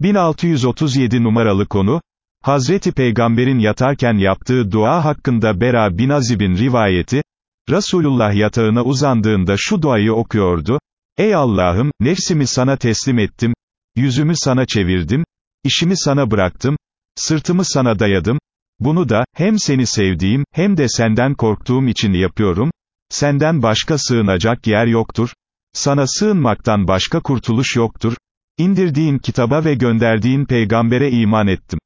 1637 numaralı konu, Hazreti Peygamber'in yatarken yaptığı dua hakkında Bera bin Azib'in rivayeti, Resulullah yatağına uzandığında şu duayı okuyordu, Ey Allah'ım, nefsimi sana teslim ettim, yüzümü sana çevirdim, işimi sana bıraktım, sırtımı sana dayadım, bunu da, hem seni sevdiğim, hem de senden korktuğum için yapıyorum, senden başka sığınacak yer yoktur, sana sığınmaktan başka kurtuluş yoktur, indirdiğin kitaba ve gönderdiğin peygambere iman ettim.